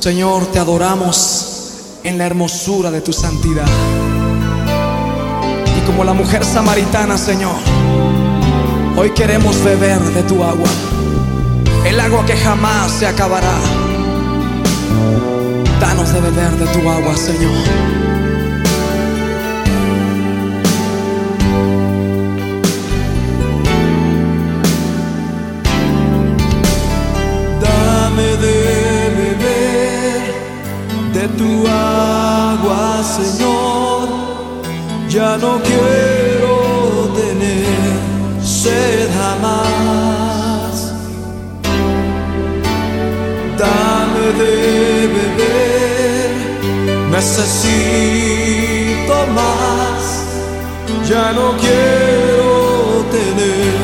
Señor, te adoramos en la hermosura de tu santidad. Y como la mujer samaritana, Señor, hoy queremos beber de tu agua. El agua que jamás se acabará. Danos de beber de tu agua, Señor. De tu agua, Señor. Ya no quiero tener sed jamás. Dame de beber, necesito más. Ya no quiero tener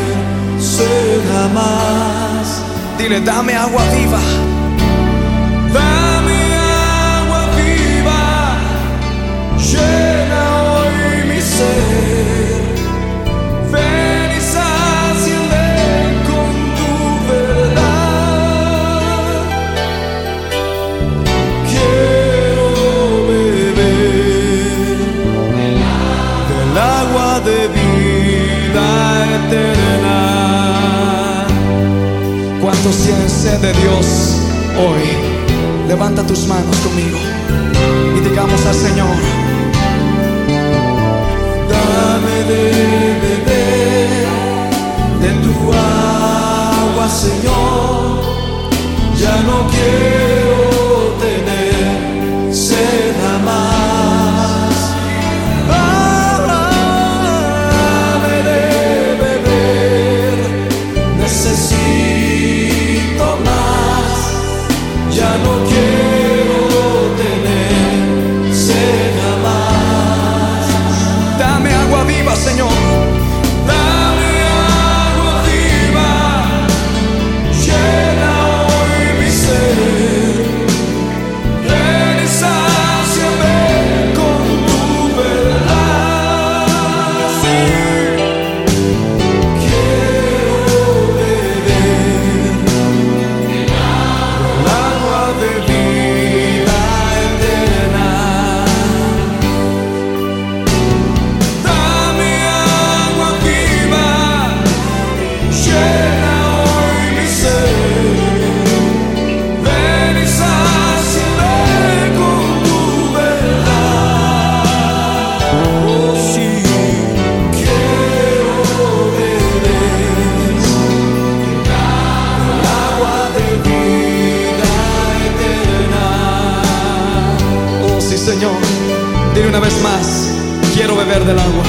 sed jamás. Dile, dame agua viva. De vida eterna. ¿Cuántos tienen sed de Dios hoy? Levanta tus manos conmigo y digamos al Señor. Dame de beber de tu agua, Señor. Ya no quiero já não quero. Señor. Dile una vez más, quiero beber del agua.